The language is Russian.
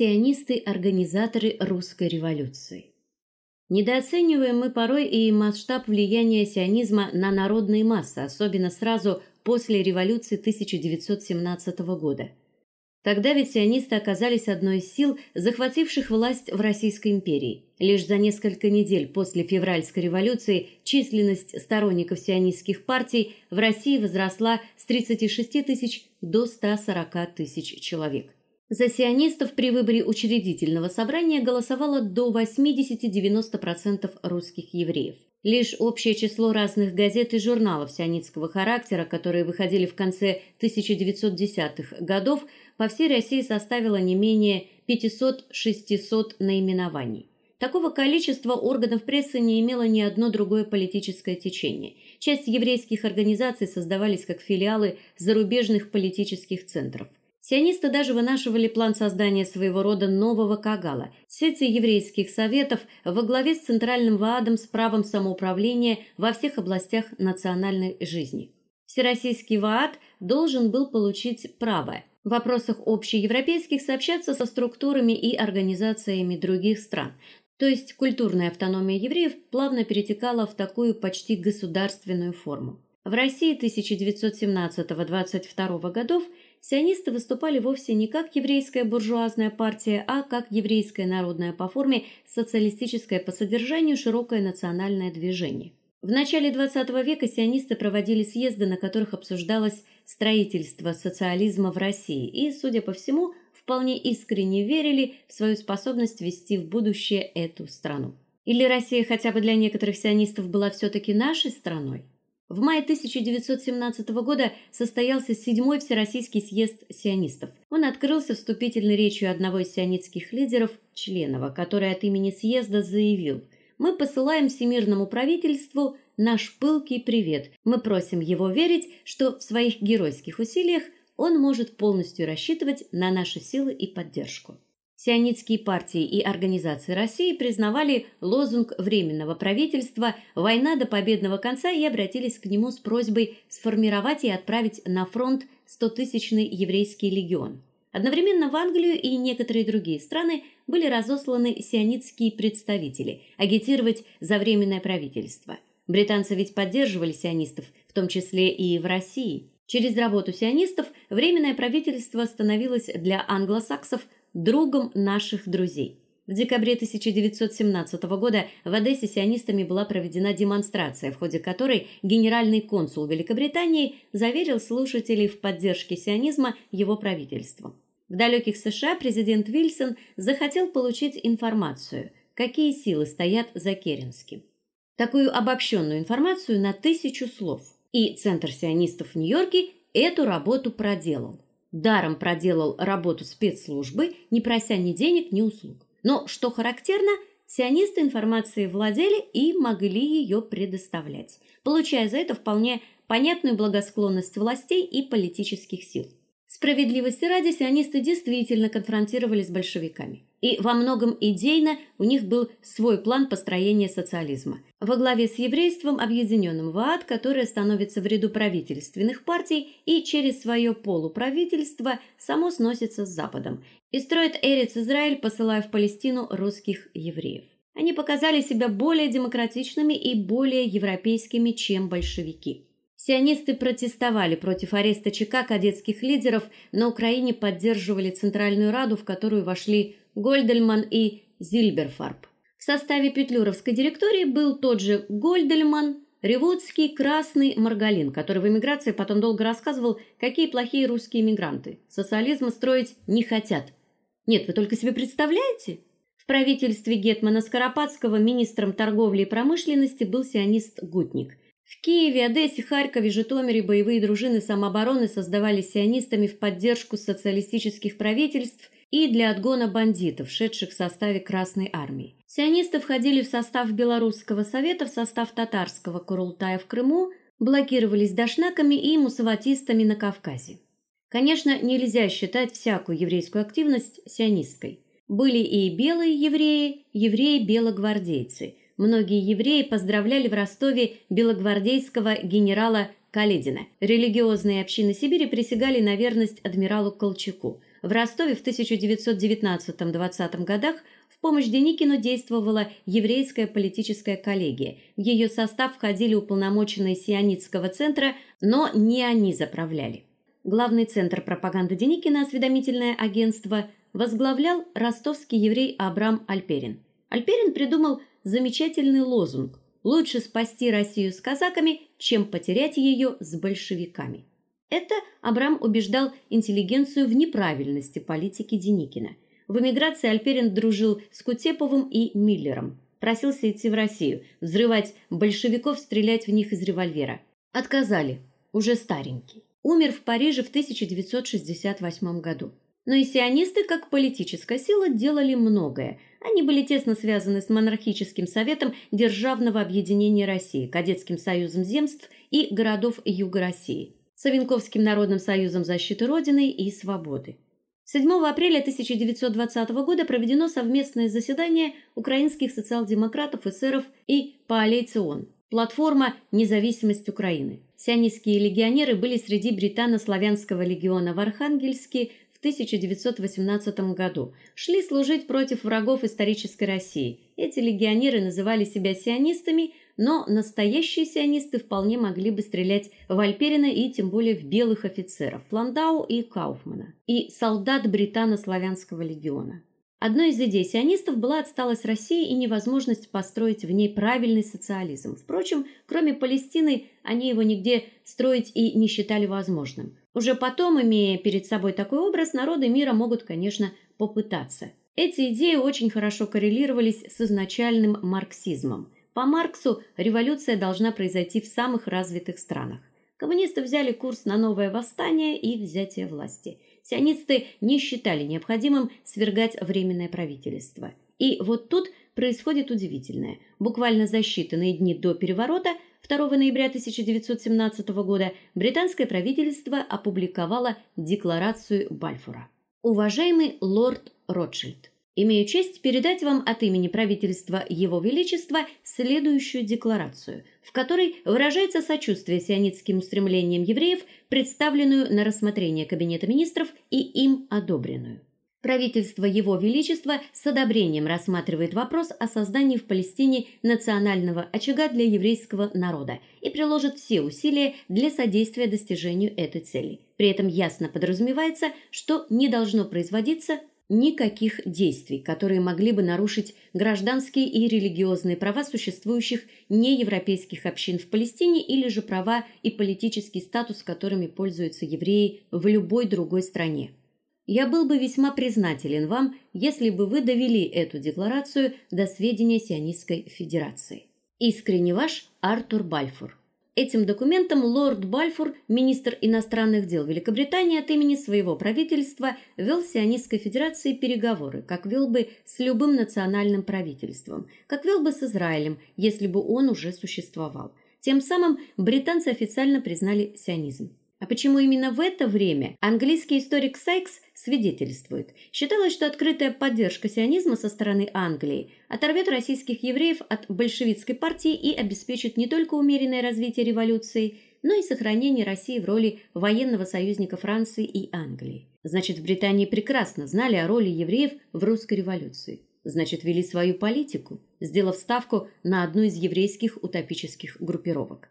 Сионисты-организаторы русской революции. Недооцениваем мы порой и масштаб влияния сионизма на народные массы, особенно сразу после революции 1917 года. Тогда ведь сионисты оказались одной из сил, захвативших власть в Российской империи. Лишь за несколько недель после февральской революции численность сторонников сионистских партий в России возросла с 36 тысяч до 140 тысяч человек. За сионистов при выборе учредительного собрания голосовало до 80-90% русских евреев. Лишь общее число разных газет и журналов сионистского характера, которые выходили в конце 1910-х годов, по всей России составило не менее 500-600 наименований. Такого количества органов прессы не имело ни одно другое политическое течение. Часть еврейских организаций создавались как филиалы зарубежных политических центров. Сионисты даже вынашивали план создания своего рода нового кагала, сети еврейских советов во главе с центральным ваадом с правом самоуправления во всех областях национальной жизни. Всероссийский ваад должен был получить право в вопросах общеевропейских сообщаться со структурами и организациями других стран. То есть культурная автономия евреев плавно перетекала в такую почти государственную форму. В России 1917-22 годов сионисты выступали вовсе не как еврейская буржуазная партия, а как еврейское народное по форме, социалистическое по содержанию широкое национальное движение. В начале XX века сионисты проводили съезды, на которых обсуждалось строительство социализма в России, и, судя по всему, вполне искренне верили в свою способность вести в будущее эту страну. Или Россия хотя бы для некоторых сионистов была все таки нашей страной? В мае 1917 года состоялся седьмой всероссийский съезд сионистов. Он открылся вступительной речью одного из сионистских лидеров Членова, который от имени съезда заявил: "Мы посылаем всемирному правительству наш пылкий привет. Мы просим его верить, что в своих героических усилиях он может полностью рассчитывать на наши силы и поддержку". Сионистские партии и организации России признавали лозунг временного правительства «Война до победного конца» и обратились к нему с просьбой сформировать и отправить на фронт 100-тысячный еврейский легион. Одновременно в Англию и некоторые другие страны были разосланы сионистские представители агитировать за временное правительство. Британцы ведь поддерживали сионистов, в том числе и в России. Через работу сионистов временное правительство становилось для англосаксов другом наших друзей. В декабре 1917 года в Одессе сионистами была проведена демонстрация, в ходе которой генеральный консул Великобритании заверил слушателей в поддержке сионизма его правительством. В далеких США президент Вильсон захотел получить информацию, какие силы стоят за Керенским. Такую обобщенную информацию на тысячу слов. И Центр сионистов в Нью-Йорке эту работу проделал даром проделал работу спецслужбы, не прося ни денег, ни услуг. Но что характерно, сионисты информацией владели и могли ее предоставлять, получая за это вполне понятную благосклонность властей и политических сил. Справедливости ради, сионисты действительно конфронтировались с большевиками. И во многом идейно у них был свой план построения социализма. Во главе с еврейством, объединенным в которое становится в ряду правительственных партий и через свое полуправительство само сносится с Западом и строит Эрец Израиль, посылая в Палестину русских евреев. Они показали себя более демократичными и более европейскими, чем большевики. Сионисты протестовали против ареста ЧК кадетских лидеров, на Украине поддерживали Центральную Раду, в которую вошли Гольдельман и Зильберфарб. В составе Петлюровской директории был тот же Гольдельман, Ревудский, Красный, Маргалин, который в эмиграции потом долго рассказывал, какие плохие русские эмигранты. Социализма строить не хотят. Нет, вы только себе представляете? В правительстве гетмана Скоропадского министром торговли и промышленности был сионист Гутник. В Киеве, Одессе, Харькове, Житомире боевые дружины самообороны создавались сионистами в поддержку социалистических правительств и для отгона бандитов, шедших в составе Красной армии. Сионисты входили в состав Белорусского совета, в состав татарского Курултая в Крыму, блокировались дашнаками и мусаватистами на Кавказе. Конечно, нельзя считать всякую еврейскую активность сионистской. Были и белые евреи, евреи-белогвардейцы, Многие евреи поздравляли в Ростове белогвардейского генерала Каледина. Религиозные общины Сибири присягали на верность адмиралу Колчаку. В Ростове в 1919-20 годах в помощь Деникину действовала еврейская политическая коллегия. В ее состав входили уполномоченные сионистского центра, но не они заправляли. Главный центр пропаганды Деникина, осведомительное агентство, возглавлял ростовский еврей Абрам Альперин. Альперин придумал замечательный лозунг: лучше спасти Россию с казаками, чем потерять ее с большевиками. Это Абрам убеждал интеллигенцию в неправильности политики Деникина. В эмиграции Альперин дружил с Кутеповым и Миллером. Просился идти в Россию, взрывать большевиков, стрелять в них из револьвера. Отказали, уже старенький. Умер в Париже в 1968 году. Но и сионисты, как политическая сила, делали многое. Они были тесно связаны с монархическим советом Державного объединения России, Кадетским союзом земств и городов Юга России, Савинковским народным союзом защиты родины и свободы. 7 апреля 1920 года проведено совместное заседание украинских социал-демократов, эсеров и Коалицион. Платформа Независимость Украины. Сионистские легионеры были среди британо-славянского легиона в Архангельске в 1918 году. Шли служить против врагов исторической России. Эти легионеры называли себя сионистами, но настоящие сионисты вполне могли бы стрелять в Альперина и тем более в белых офицеров Фландау и Кауфмана и солдат британо-славянского легиона. Одной из идей сионистов была отсталость России и невозможность построить в ней правильный социализм. Впрочем, кроме Палестины, они его нигде строить и не считали возможным. Уже потом, имея перед собой такой образ, народы мира могут, конечно, попытаться. Эти идеи очень хорошо коррелировались с изначальным марксизмом. По Марксу революция должна произойти в самых развитых странах. Коммунисты взяли курс на новое восстание и взятие власти. Сионисты не считали необходимым свергать временное правительство. И вот тут происходит удивительное. Буквально за считанные дни до переворота 2 ноября 1917 года британское правительство опубликовало декларацию Бальфура. Уважаемый лорд Ротшильд, Имею честь передать вам от имени правительства Его Величества следующую декларацию, в которой выражается сочувствие сионистским устремлениям евреев, представленную на рассмотрение Кабинета министров и им одобренную. Правительство Его Величества с одобрением рассматривает вопрос о создании в Палестине национального очага для еврейского народа и приложит все усилия для содействия достижению этой цели. При этом ясно подразумевается, что не должно производиться никаких действий, которые могли бы нарушить гражданские и религиозные права существующих неевропейских общин в Палестине или же права и политический статус, которыми пользуются евреи в любой другой стране. Я был бы весьма признателен вам, если бы вы довели эту декларацию до сведения Сионистской Федерации. Искренне ваш Артур Бальфур. Этим документом лорд Бальфур, министр иностранных дел Великобритании от имени своего правительства, вел с сионистской федерацией переговоры, как вел бы с любым национальным правительством, как вел бы с Израилем, если бы он уже существовал. Тем самым британцы официально признали сионизм. А почему именно в это время английский историк Сайкс свидетельствует? Считалось, что открытая поддержка сионизма со стороны Англии оторвет российских евреев от большевистской партии и обеспечит не только умеренное развитие революции, но и сохранение России в роли военного союзника Франции и Англии. Значит, в Британии прекрасно знали о роли евреев в русской революции. Значит, вели свою политику, сделав ставку на одну из еврейских утопических группировок.